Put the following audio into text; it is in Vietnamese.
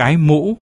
cái mũ.